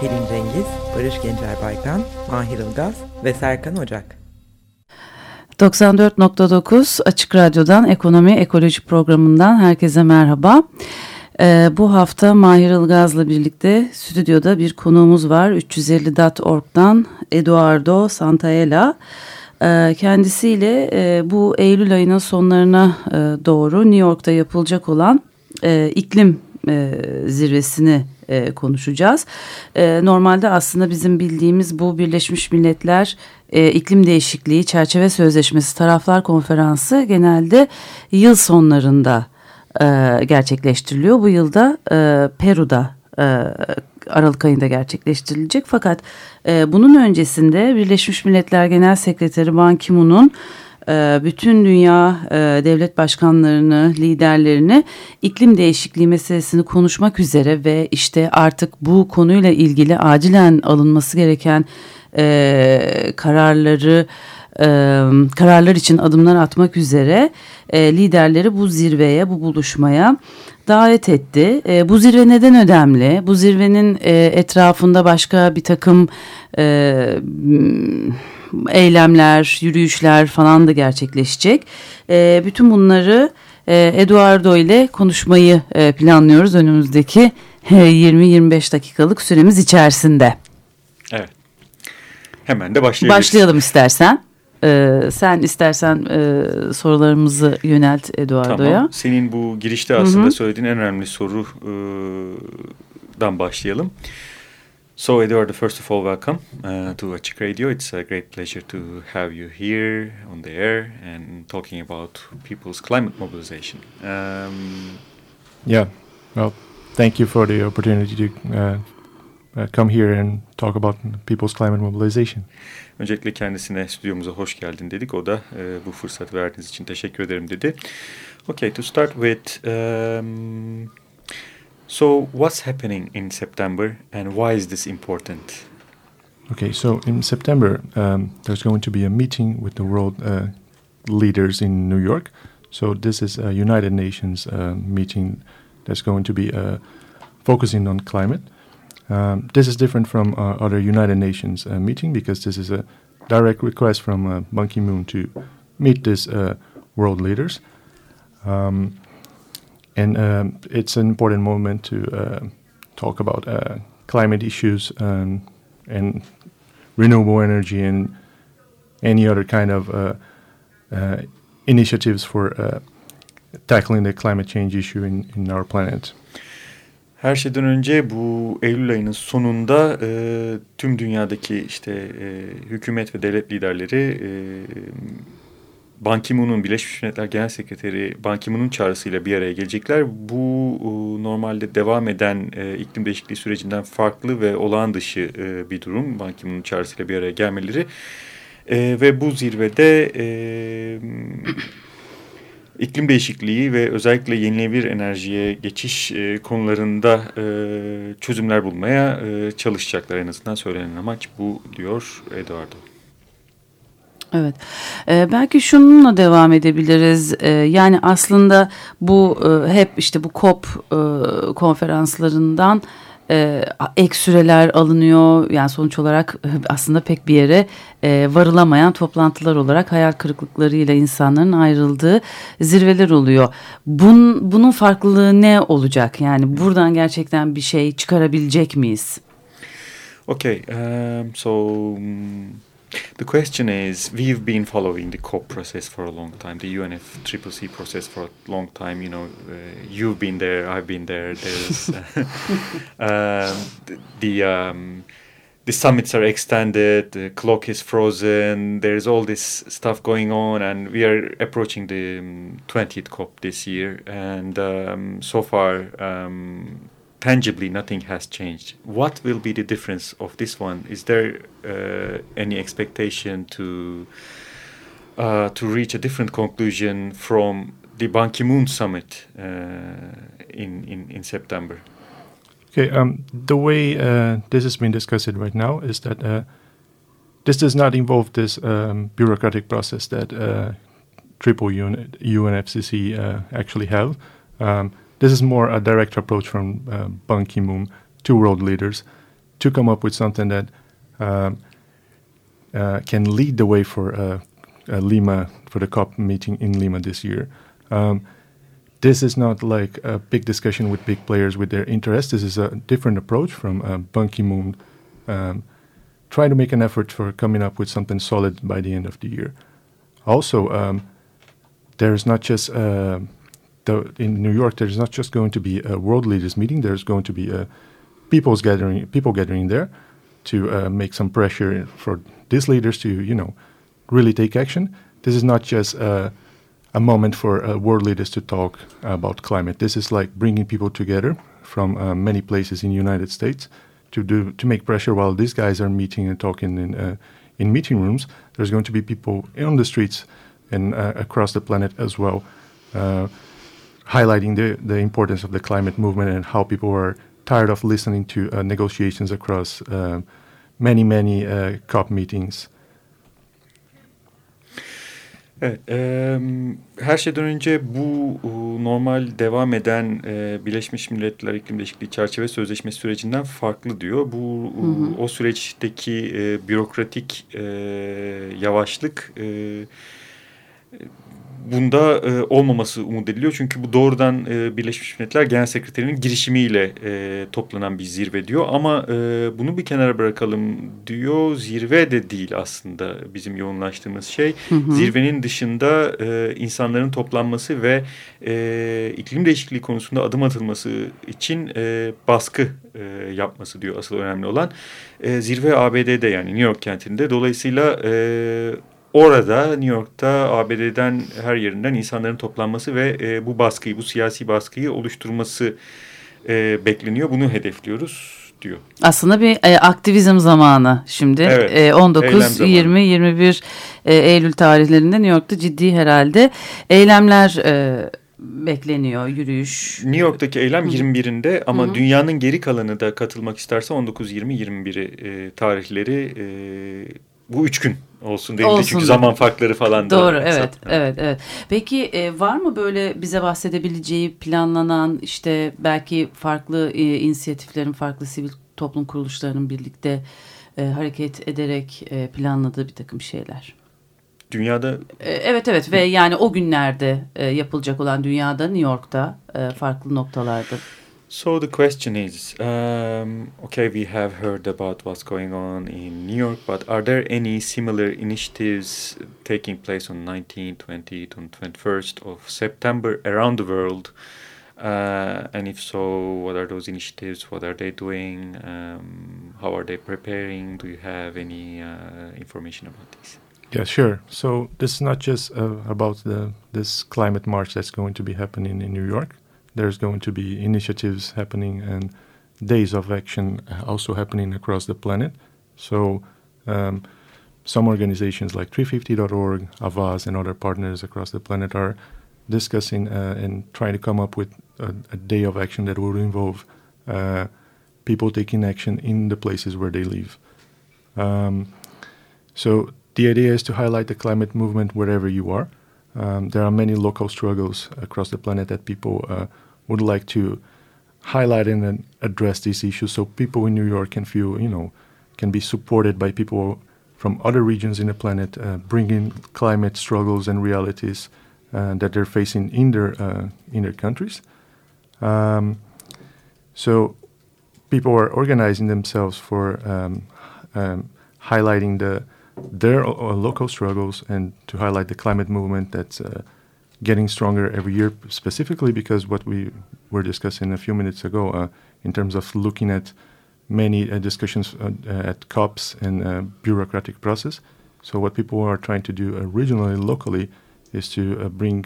Pelin Cengiz, Barış Gencer Baykan, Mahir Ilgaz ve Serkan Ocak. 94.9 Açık Radyo'dan Ekonomi Ekoloji programından herkese merhaba. Ee, bu hafta Mahir Ilgaz'la birlikte stüdyoda bir konuğumuz var. 350.org'dan Eduardo Santaella. Ee, kendisiyle e, bu Eylül ayının sonlarına e, doğru New York'ta yapılacak olan e, iklim e, zirvesini e, konuşacağız. E, normalde aslında bizim bildiğimiz bu Birleşmiş Milletler e, İklim Değişikliği Çerçeve Sözleşmesi Taraflar Konferansı genelde yıl sonlarında e, gerçekleştiriliyor. Bu yılda e, Peru'da e, Aralık ayında gerçekleştirilecek. Fakat e, bunun öncesinde Birleşmiş Milletler Genel Sekreteri Ban Ki-moon'un bütün dünya e, devlet başkanlarını, liderlerini iklim değişikliği meselesini konuşmak üzere ve işte artık bu konuyla ilgili acilen alınması gereken e, kararları e, kararlar için adımlar atmak üzere liderleri bu zirveye, bu buluşmaya davet etti. Bu zirve neden önemli? Bu zirvenin etrafında başka bir takım eylemler, yürüyüşler falan da gerçekleşecek. E, bütün bunları e, Eduardo ile konuşmayı e, planlıyoruz önümüzdeki e, 20-25 dakikalık süremiz içerisinde. Evet. Hemen de başlayabiliriz. Başlayalım istersen. Ee, sen istersen e, sorularımızı yönelt Eduardo'ya. Tamam. Senin bu girişte aslında Hı -hı. söylediğin en önemli sorudan başlayalım. So Eduardo, first of all, welcome uh, to Açık Radio. It's a great pleasure to have you here on the air and talking about people's climate mobilization. Um, yeah, well, thank you for the opportunity to uh, uh, come here and talk about people's climate mobilization. Öncelikle kendisine stüdyomuza hoş geldin dedik. O da e, bu fırsat verdiğiniz için teşekkür ederim dedi. Okay, to start with, um, so what's happening in September and why is this important? Okay, so in September, um, there's going to be a meeting with the world uh, leaders in New York. So this is a United Nations uh, meeting that's going to be uh, focusing on climate. Um, this is different from other United Nations uh, meeting because this is a direct request from uh, Ban Ki-moon to meet these uh, world leaders. Um, and um, it's an important moment to uh, talk about uh, climate issues and, and renewable energy and any other kind of initiatives for tackling the climate change issue in, in our planet. Her şeyden önce bu Eylül ayının sonunda e, tüm dünyadaki işte e, hükümet ve devlet liderleri e, Ban Ki-moon'un Birleşmiş Milletler Genel Sekreteri Ban Ki-moon'un çağrısıyla bir araya gelecekler. Bu e, normalde devam eden e, iklim değişikliği sürecinden farklı ve olağan dışı e, bir durum. Ban Ki-moon'un çağrısıyla bir araya gelmeleri. Ve bu zirvede... İklim değişikliği ve özellikle yenilenebilir enerjiye geçiş konularında çözümler bulmaya e, çalışacaklar. En azından söylenen amaç bu diyor Eduardo. Evet, ee, belki şununla devam edebiliriz. Ee, yani aslında bu e, hep işte bu COP e, konferanslarından e, ek süreler alınıyor. Yani sonuç olarak aslında pek bir yere e, varılamayan toplantılar olarak hayal kırıklıklarıyla insanların ayrıldığı zirveler oluyor. Bun, bunun farklılığı ne olacak? Yani buradan gerçekten bir şey çıkarabilecek miyiz? Okay, um, so... The question is, we've been following the COP process for a long time, the UNFCCC process for a long time. You know, uh, you've been there, I've been there. There's uh, the um, the summits are extended, the clock is frozen. There's all this stuff going on, and we are approaching the um, twentieth COP this year. And um, so far, um, tangibly nothing has changed. What will be the difference of this one? Is there uh, any expectation to uh, to reach a different conclusion from the Ban Ki-moon summit uh, in, in in September? Okay, um, the way uh, this has been discussed right now is that uh, this does not involve this um, bureaucratic process that uh, triple UN, UNFCC uh, actually have. Um, this is more a direct approach from uh, Ban Ki-moon to world leaders to come up with something that um, uh, can lead the way for uh, uh, Lima for the COP meeting in Lima this year. Um, this is not like a big discussion with big players with their interests. This is a different approach from uh, Ban Ki-moon. Um, trying to make an effort for coming up with something solid by the end of the year. Also, um, there's not just uh, the, in New York. There's not just going to be a world leaders meeting. There's going to be a people's gathering, people gathering there, to uh, make some pressure for these leaders to, you know, really take action. This is not just uh, a moment for uh, world leaders to talk about climate. This is like bringing people together from uh, many places in the United States to do to make pressure while these guys are meeting and talking in uh, in meeting rooms. There's going to be people on the streets and across the planet as well, highlighting the, the importance of the climate movement and how people are tired of listening to uh, negotiations across uh, many, many uh, COP meetings. Evet, e, her şeyden önce bu e, normal devam eden e, Birleşmiş Milletler İklim Değişikliği Çerçeve Sözleşmesi sürecinden farklı diyor. Bu hı hı. o süreçteki e, bürokratik e, yavaşlık e, bunda e, olmaması umut ediliyor. Çünkü bu doğrudan e, Birleşmiş Milletler Genel Sekreterinin girişimiyle e, toplanan bir zirve diyor. Ama e, bunu bir kenara bırakalım diyor. Zirve de değil aslında bizim yoğunlaştığımız şey. Hı hı. Zirvenin dışında e, insanların toplanması ve e, iklim değişikliği konusunda adım atılması için e, baskı e, yapması diyor asıl önemli olan. E, zirve ABD'de yani New York kentinde. Dolayısıyla... E, orada New York'ta ABD'den her yerinden insanların toplanması ve e, bu baskıyı, bu siyasi baskıyı oluşturması e, bekleniyor. Bunu hedefliyoruz diyor. Aslında bir e, aktivizm zamanı şimdi. Evet, e, 19, 20, 21 e, Eylül tarihlerinde New York'ta ciddi herhalde eylemler e, bekleniyor yürüyüş. New York'taki eylem Hı. 21'inde ama Hı. dünyanın geri kalanı da katılmak isterse 19, 20, 21'i e, tarihleri e, bu üç gün olsun değil olsun çünkü zaman farkları falan da. Doğru evet, evet evet evet. Peki e, var mı böyle bize bahsedebileceği planlanan işte belki farklı e, inisiyatiflerin farklı sivil toplum kuruluşlarının birlikte e, hareket ederek e, planladığı bir takım şeyler? Dünyada e, evet evet ve yani o günlerde e, yapılacak olan dünyada New York'ta e, farklı noktalarda So the question is, um, okay, we have heard about what's going on in New York, but are there any similar initiatives taking place on 19, 20, 21st of September around the world? Uh, and if so, what are those initiatives? What are they doing? Um, how are they preparing? Do you have any uh, information about this? Yeah, sure. So this is not just uh, about the this climate march that's going to be happening in New York there's going to be initiatives happening and days of action also happening across the planet. So um, some organizations like 350.org, Avaz, and other partners across the planet are discussing uh, and trying to come up with a, a, day of action that will involve uh, people taking action in the places where they live. Um, so the idea is to highlight the climate movement wherever you are. Um, there are many local struggles across the planet that people uh, would like to highlight and address these issues so people in New York can feel, you know, can be supported by people from other regions in the planet, uh, bringing climate struggles and realities uh, that they're facing in their, uh, in their countries. Um, so people are organizing themselves for um, um, highlighting the their uh, local struggles and to highlight the climate movement that's uh, getting stronger every year, specifically because what we were discussing a few minutes ago, uh, in terms of looking at many uh, discussions uh, at COPs and uh, bureaucratic process. So what people are trying to do regionally, locally, is to bring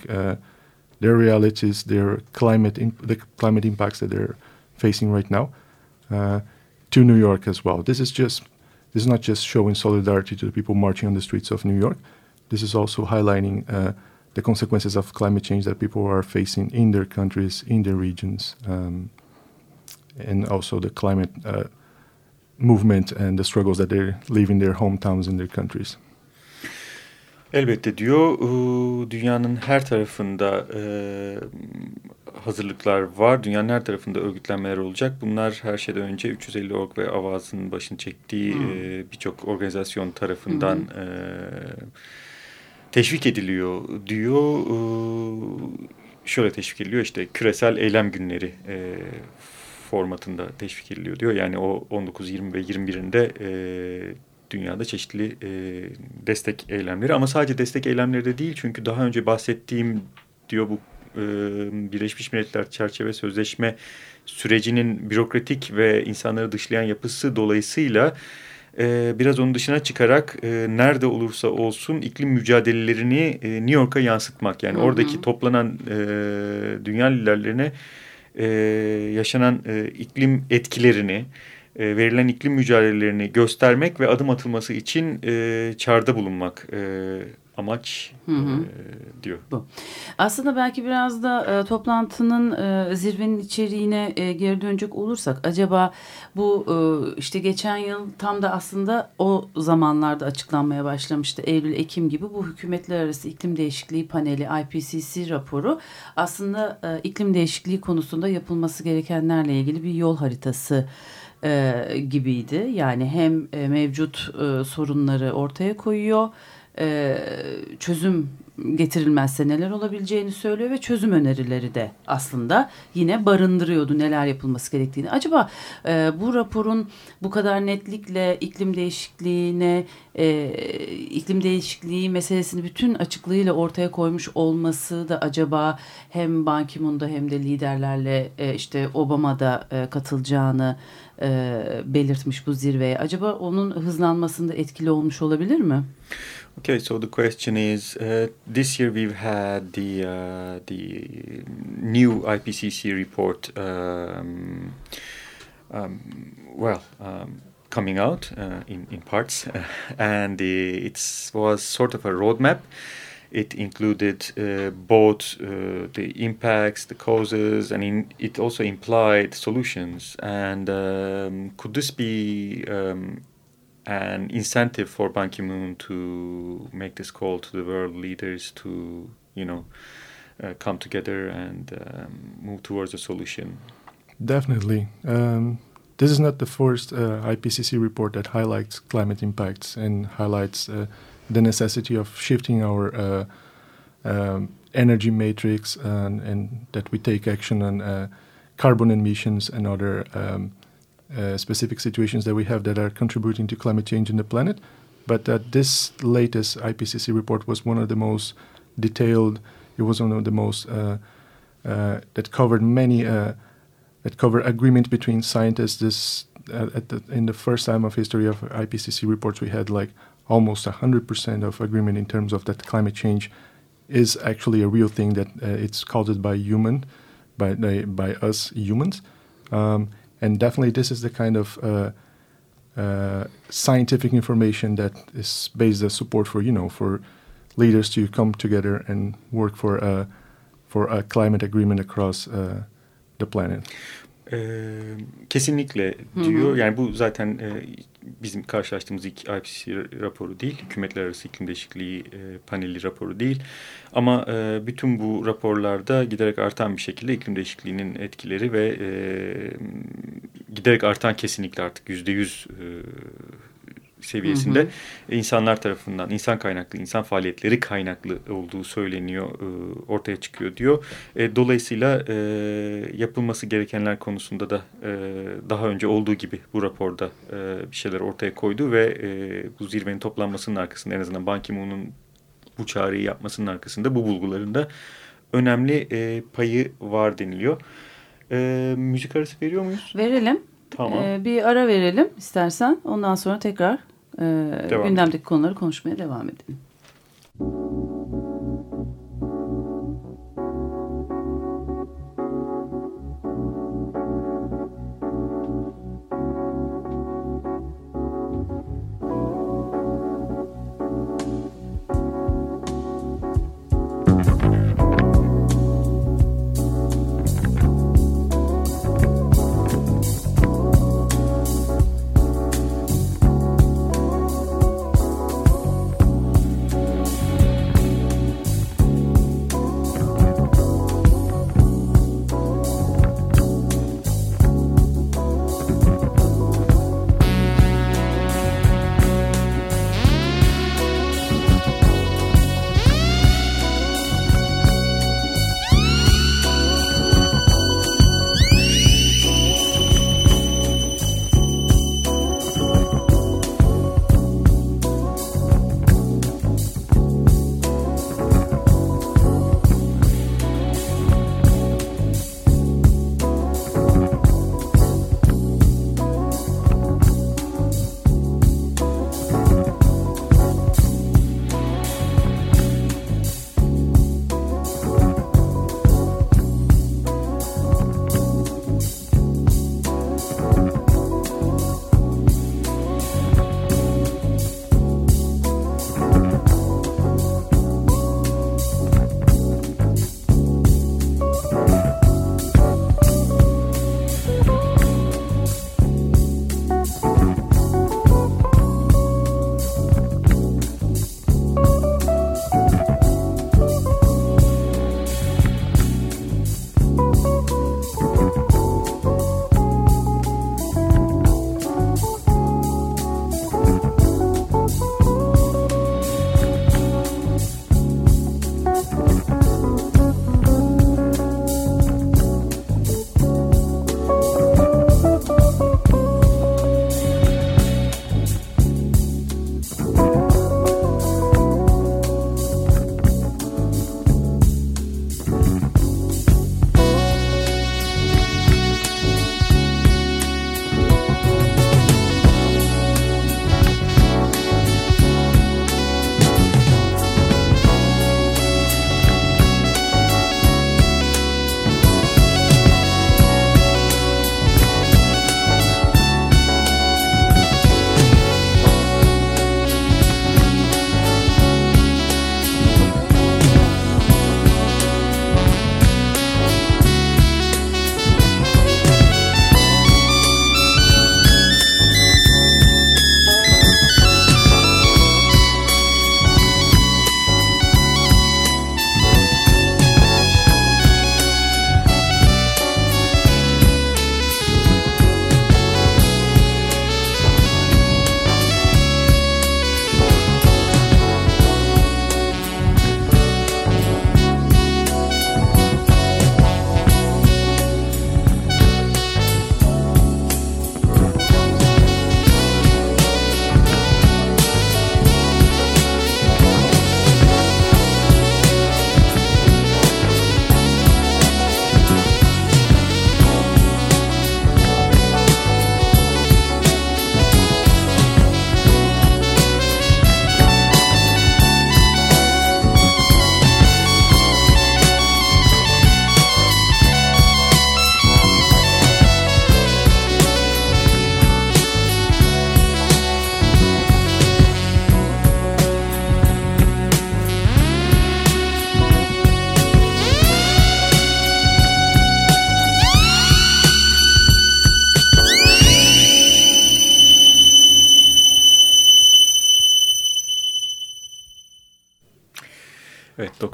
their realities, their climate, the climate impacts that they're facing right now uh, to New York as well. This is just this is not just showing solidarity to the people marching on the streets of New York. This is also highlighting uh, the consequences of climate change that people are facing in their countries, in their regions, um, and also the climate uh, movement and the struggles that they live in their hometowns and their countries. Elbette diyor dünyanın her tarafında e, hazırlıklar var. Dünyanın her tarafında örgütlenmeler olacak. Bunlar her şeyden önce 350 org ve Avaz'ın başını çektiği hmm. e, birçok organizasyon tarafından hmm. e, teşvik ediliyor diyor. E, şöyle teşvik ediliyor işte küresel eylem günleri e, formatında teşvik ediliyor diyor. Yani o 19, 20 ve 21'inde e, dünyada çeşitli e, destek eylemleri ama sadece destek eylemleri de değil çünkü daha önce bahsettiğim diyor bu e, Birleşmiş Milletler Çerçeve Sözleşme sürecinin bürokratik ve insanları dışlayan yapısı dolayısıyla e, biraz onun dışına çıkarak e, nerede olursa olsun iklim mücadelelerini e, New York'a yansıtmak yani hı hı. oradaki toplanan e, dünya liderlerine e, yaşanan e, iklim etkilerini e, verilen iklim mücadelelerini göstermek ve adım atılması için e, çağrıda bulunmak e, amaç hı hı. E, diyor. Bu. Aslında belki biraz da e, toplantının e, zirvenin içeriğine e, geri dönecek olursak acaba bu e, işte geçen yıl tam da aslında o zamanlarda açıklanmaya başlamıştı. Eylül-Ekim gibi bu hükümetler arası iklim değişikliği paneli IPCC raporu aslında e, iklim değişikliği konusunda yapılması gerekenlerle ilgili bir yol haritası e, gibiydi. Yani hem e, mevcut e, sorunları ortaya koyuyor, e, çözüm getirilmezse neler olabileceğini söylüyor ve çözüm önerileri de aslında yine barındırıyordu neler yapılması gerektiğini. Acaba e, bu raporun bu kadar netlikle iklim değişikliğine, e, iklim değişikliği meselesini bütün açıklığıyla ortaya koymuş olması da acaba hem Ban Ki-moon'da hem de liderlerle e, işte Obama'da e, katılacağını e, belirtmiş bu zirveye. Acaba onun hızlanmasında etkili olmuş olabilir mi? Okay, so the question is: uh, This year we've had the uh, the new IPCC report. Um, um, well, um, coming out uh, in in parts, and it was sort of a roadmap. It included uh, both uh, the impacts, the causes, and in, it also implied solutions. And um, could this be um, an incentive for Ban Ki-moon to make this call to the world leaders to, you know, uh, come together and um, move towards a solution? Definitely. Um, this is not the first uh, IPCC report that highlights climate impacts and highlights uh, the necessity of shifting our uh, um, energy matrix and, and, that we take action on uh, carbon emissions and other um, uh, specific situations that we have that are contributing to climate change in the planet. But uh, this latest IPCC report was one of the most detailed. It was one of the most uh, uh that covered many uh, that covered agreement between scientists. This at the, in the first time of history of IPCC reports, we had like almost hundred percent of agreement in terms of that climate change is actually a real thing that it's caused by human, by by us humans. Um, and definitely this is the kind of uh, uh, scientific information that is based as support for you know for leaders to come together and work for a for a climate agreement across uh, the planet. Ee, kesinlikle diyor. Hı hı. Yani bu zaten e, bizim karşılaştığımız ilk IPCC raporu değil. Hükümetler arası iklim değişikliği e, paneli raporu değil. Ama e, bütün bu raporlarda giderek artan bir şekilde iklim değişikliğinin etkileri ve e, giderek artan kesinlikle artık yüzde yüz e, seviyesinde hı hı. insanlar tarafından insan kaynaklı, insan faaliyetleri kaynaklı olduğu söyleniyor, e, ortaya çıkıyor diyor. E, dolayısıyla e, yapılması gerekenler konusunda da daha önce olduğu gibi bu raporda bir şeyler ortaya koydu ve bu zirvenin toplanmasının arkasında en azından Ban Ki-moon'un bu çağrıyı yapmasının arkasında bu bulgularında önemli payı var deniliyor. müzik arası veriyor muyuz? Verelim. Tamam. Ee, bir ara verelim istersen. Ondan sonra tekrar e, gündemdeki konuları konuşmaya devam edelim.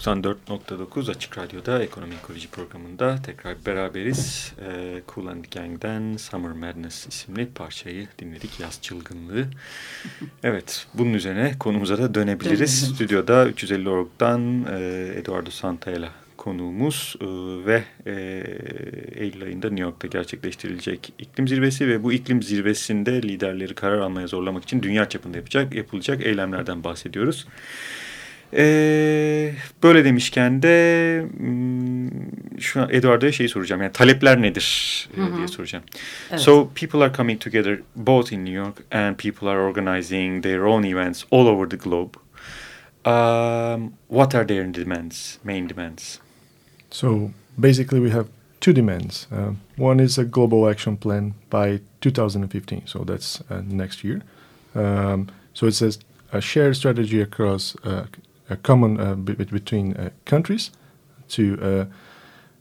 94.9 Açık Radyo'da Ekonomi Ekoloji programında tekrar beraberiz. Ee, cool and Gang'den Summer Madness isimli parçayı dinledik. Yaz çılgınlığı. Evet bunun üzerine konumuza da dönebiliriz. Stüdyoda 350 Org'dan e, Eduardo Santayla konuğumuz e, ve e, Eylül ayında New York'ta gerçekleştirilecek iklim zirvesi ve bu iklim zirvesinde liderleri karar almaya zorlamak için dünya çapında yapacak, yapılacak eylemlerden bahsediyoruz. Ee, böyle demişken de hmm, şu an Eduardo'ya şeyi soracağım. Yani talepler nedir Hı -hı. diye soracağım. Evet. So people are coming together both in New York and people are organizing their own events all over the globe. Um, what are their demands, main demands? So basically we have two demands. Uh, one is a global action plan by 2015, so that's uh, next year. Um, so it says a shared strategy across uh, a common uh, between uh, countries to uh,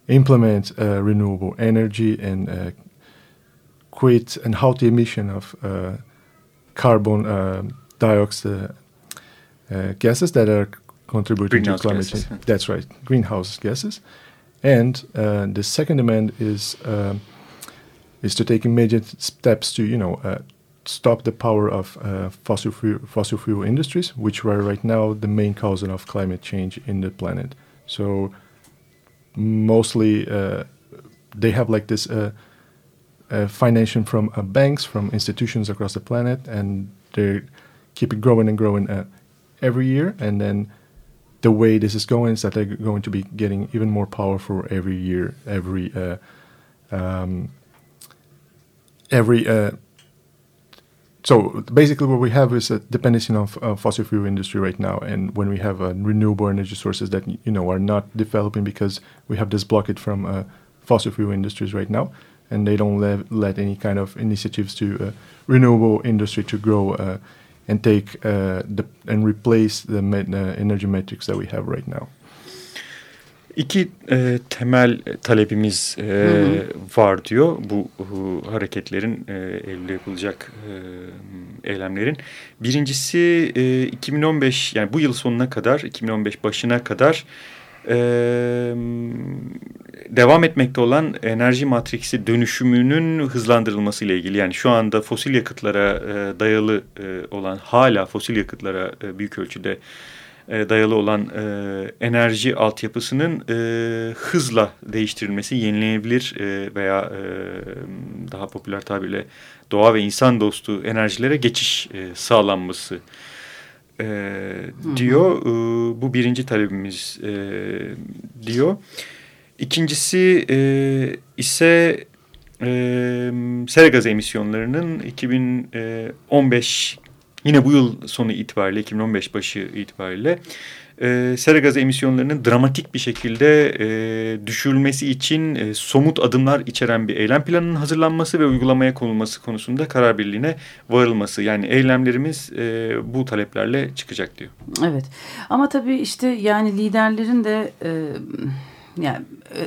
implement renewable energy and quit and halt the emission of carbon dioxide gases that are contributing to climate gases. change. That's right, greenhouse gases. And uh, the second demand is um, is to take immediate steps to you know uh, stop the power of uh, fossil, fuel, fossil fuel industries, which are right now the main cause of climate change in the planet. So mostly uh, they have like this uh, uh financing from uh, banks, from institutions across the planet, and they keep it growing and growing uh, every year. And then the way this is going is that they're going to be getting even more powerful every year, every um, every so basically what we have is a dependency on uh, fossil fuel industry right now and when we have uh, renewable energy sources that you know are not developing because we have this blockage from uh, fossil fuel industries right now and they don't let, let any kind of initiatives to uh, renewable industry to grow uh, and take uh, the, and replace the energy metrics that we have right now İki e, temel talebimiz e, hı hı. var diyor bu, bu hareketlerin e, Eylül'de yapılacak e, eylemlerin. Birincisi e, 2015 yani bu yıl sonuna kadar 2015 başına kadar e, devam etmekte olan enerji matriksi dönüşümünün hızlandırılması ile ilgili. Yani şu anda fosil yakıtlara e, dayalı e, olan hala fosil yakıtlara e, büyük ölçüde e, dayalı olan e, enerji altyapısının e, hızla değiştirilmesi, yenilenebilir e, veya e, daha popüler tabirle doğa ve insan dostu enerjilere geçiş e, sağlanması e, diyor. E, bu birinci talebimiz e, diyor. İkincisi e, ise e, sera gazı emisyonlarının 2015 Yine bu yıl sonu itibariyle 2015 başı itibariyle e, sera gazı emisyonlarının dramatik bir şekilde e, düşürülmesi için e, somut adımlar içeren bir eylem planının hazırlanması ve uygulamaya konulması konusunda karar birliğine varılması. Yani eylemlerimiz e, bu taleplerle çıkacak diyor. Evet ama tabii işte yani liderlerin de... E, yani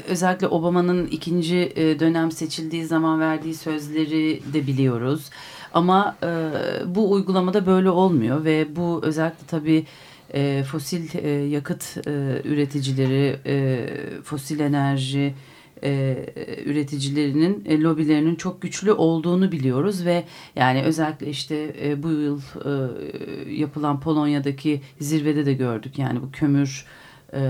özellikle Obama'nın ikinci e, dönem seçildiği zaman verdiği sözleri de biliyoruz. Ama e, bu uygulamada böyle olmuyor ve bu özellikle tabii e, fosil e, yakıt e, üreticileri, e, fosil enerji e, üreticilerinin e, lobilerinin çok güçlü olduğunu biliyoruz ve yani özellikle işte e, bu yıl e, yapılan Polonya'daki zirvede de gördük. Yani bu kömür e,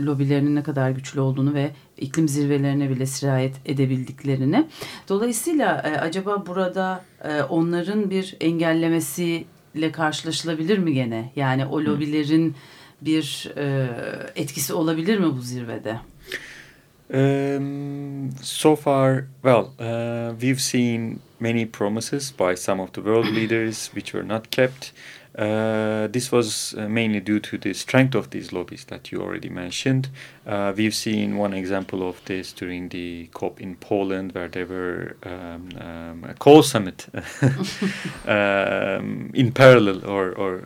lobilerinin ne kadar güçlü olduğunu ve iklim zirvelerine bile sirayet edebildiklerini. Dolayısıyla e, acaba burada e, onların bir engellemesiyle karşılaşılabilir mi gene? Yani o lobilerin bir e, etkisi olabilir mi bu zirvede? Um, so far, well, uh, we've seen many promises by some of the world leaders which were not kept. Uh, this was uh, mainly due to the strength of these lobbies that you already mentioned. Uh, we've seen one example of this during the COP in Poland, where there were um, um, a coal summit um, in parallel, or, or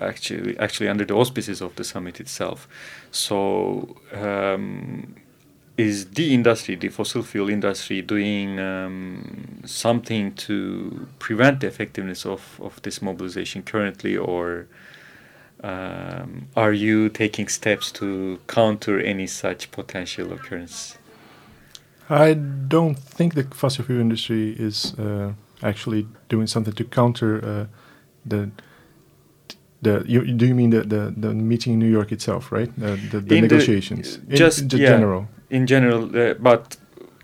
actually actually under the auspices of the summit itself. So um, is the industry, the fossil fuel industry, doing um, something to prevent the effectiveness of, of this mobilization currently, or Um, are you taking steps to counter any such potential occurrence? I don't think the fossil fuel industry is uh, actually doing something to counter uh, the the. You, do you mean the, the, the meeting in New York itself, right? Uh, the, the negotiations, the, just in, in yeah, general. In general, uh, but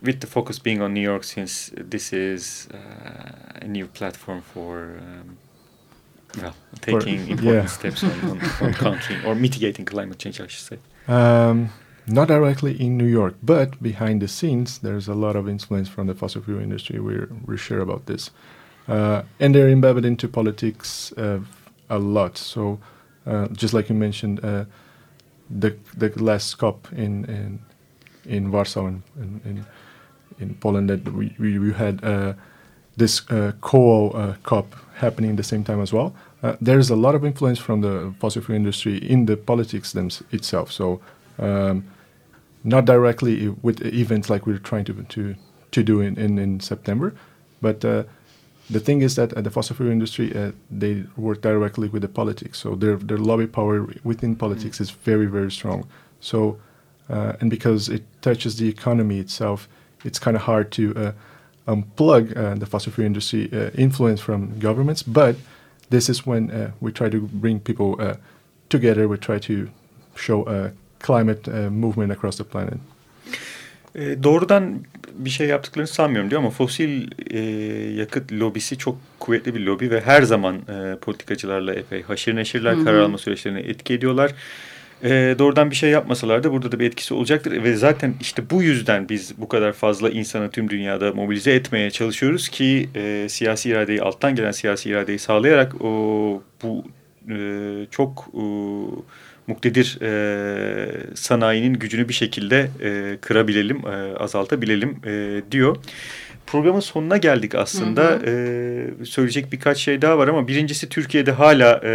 with the focus being on New York, since this is uh, a new platform for. Um, well, taking for, important yeah. steps on, on, on countering or mitigating climate change, I should say. Um, not directly in New York, but behind the scenes, there's a lot of influence from the fossil fuel industry. We're, we're sure about this. Uh, and they're embedded into politics uh, a lot. So, uh, just like you mentioned, uh, the the last COP in in, in Warsaw in, in, in Poland that we, we, we had uh, this uh, co COP happening at the same time as well. there's a lot of influence from the fossil fuel industry in the politics them itself. So. Um, not directly with events like we're trying to to to do in in, in September, but uh, the thing is that uh, the fossil fuel industry uh, they work directly with the politics, so their their lobby power within politics mm. is very very strong. So uh, and because it touches the economy itself, it's kind of hard to uh, unplug uh, the fossil fuel industry influence from governments. But this is when we try to bring people together. We try to show climate uh, movement across the planet. E, doğrudan bir şey yaptıklarını sanmıyorum diyor ama fosil e, yakıt lobisi çok kuvvetli bir lobi ve her zaman e, politikacılarla epey haşır neşirler, Hı -hı. karar alma süreçlerine etki ediyorlar. E, doğrudan bir şey yapmasalar da burada da bir etkisi olacaktır ve zaten işte bu yüzden biz bu kadar fazla insanı tüm dünyada mobilize etmeye çalışıyoruz ki e, siyasi iradeyi alttan gelen siyasi iradeyi sağlayarak o bu e, çok e, muktedir e, sanayinin gücünü bir şekilde e, kırabilelim, e, azaltabilelim e, diyor. Programın sonuna geldik aslında. Hı hı. E, söyleyecek birkaç şey daha var ama birincisi Türkiye'de hala e,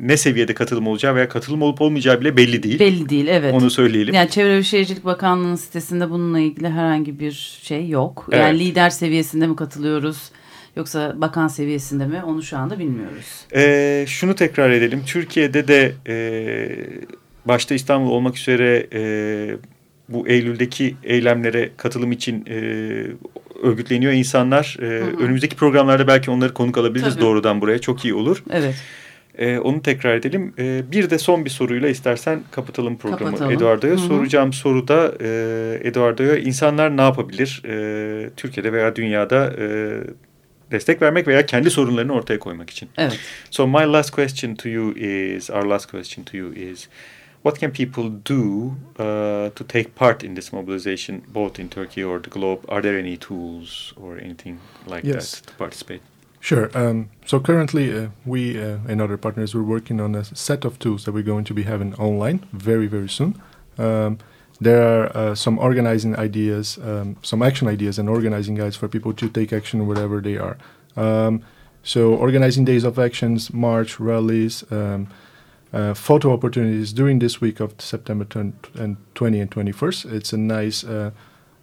ne seviyede katılım olacağı veya katılım olup olmayacağı bile belli değil. Belli değil evet. Onu söyleyelim. Yani Çevre ve Şehircilik Bakanlığı'nın sitesinde bununla ilgili herhangi bir şey yok. Evet. Yani lider seviyesinde mi katılıyoruz? Yoksa bakan seviyesinde mi onu şu anda bilmiyoruz. E, şunu tekrar edelim. Türkiye'de de e, başta İstanbul olmak üzere e, bu Eylül'deki eylemlere katılım için e, örgütleniyor insanlar. E, hı hı. Önümüzdeki programlarda belki onları konuk alabiliriz Tabii. doğrudan buraya. Çok iyi olur. Evet. E, onu tekrar edelim. E, bir de son bir soruyla istersen kapatalım programı kapatalım. Eduardo'ya. Soracağım soruda e, Eduardo'ya insanlar ne yapabilir? E, Türkiye'de veya dünyada e, destek vermek veya kendi sorunlarını ortaya koymak için. Evet. So my last question to you is, our last question to you is, what can people do uh, to take part in this mobilization, both in Turkey or the globe? Are there any tools or anything like yes. that to participate? Sure. Um, so currently, uh, we uh, and other partners we're working on a set of tools that we're going to be having online very, very soon. Um, there are uh, some organizing ideas, um, some action ideas, and organizing guides for people to take action wherever they are. Um, so, organizing days of actions, march, rallies, um, uh, photo opportunities during this week of September 20 and 21st. It's a nice, uh,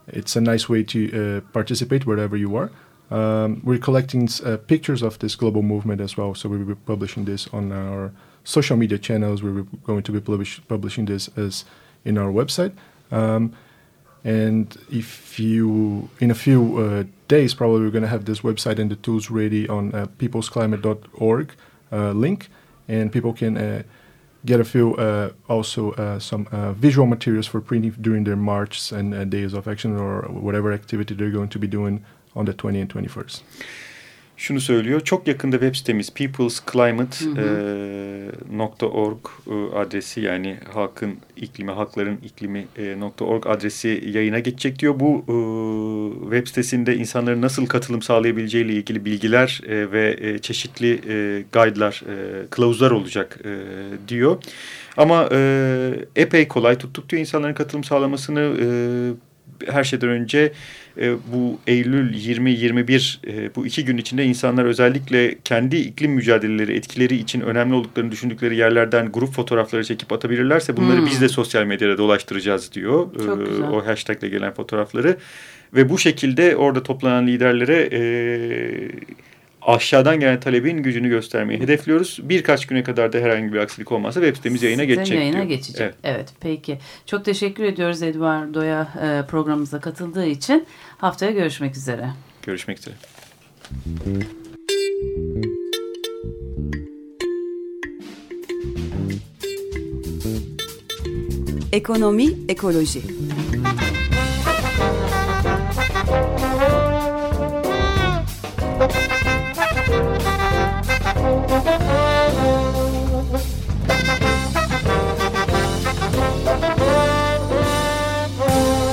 it's a nice way to uh, participate wherever you are. Um, we're collecting uh, pictures of this global movement as well, so we'll be publishing this on our social media channels. We're going to be publish, publishing this as in our website. Um, and if you, in a few uh, days, probably we're going to have this website and the tools ready on uh, peoplesclimate.org uh, link, and people can uh, get a few uh, also uh, some visual materials for printing during their marches and days of action or whatever activity they're going to be doing on the 20th and 21st. Şunu söylüyor. Çok yakında web sitemiz peoplesclimate.org e, e, adresi yani halkın iklimi, halkların iklimi e, adresi yayına geçecek diyor. Bu e, web sitesinde insanların nasıl katılım sağlayabileceği ile ilgili bilgiler e, ve e, çeşitli e, guide'lar, e, kılavuzlar olacak e, diyor. Ama e, epey kolay tuttuk diyor insanların katılım sağlamasını e, her şeyden önce e, bu Eylül 20-21 e, bu iki gün içinde insanlar özellikle kendi iklim mücadeleleri etkileri için önemli olduklarını düşündükleri yerlerden grup fotoğrafları çekip atabilirlerse bunları hmm. biz de sosyal medyada dolaştıracağız diyor. E, o hashtagle gelen fotoğrafları ve bu şekilde orada toplanan liderlere e, aşağıdan gelen talebin gücünü göstermeyi hedefliyoruz. Birkaç güne kadar da herhangi bir aksilik olmazsa web sitemiz yayına Site geçecek yayına diyor. geçecek. Evet. Evet. peki. Çok teşekkür ediyoruz Eduardo'ya e, programımıza katıldığı için. Haftaya görüşmek üzere. Görüşmek üzere. Ekonomi, ekoloji.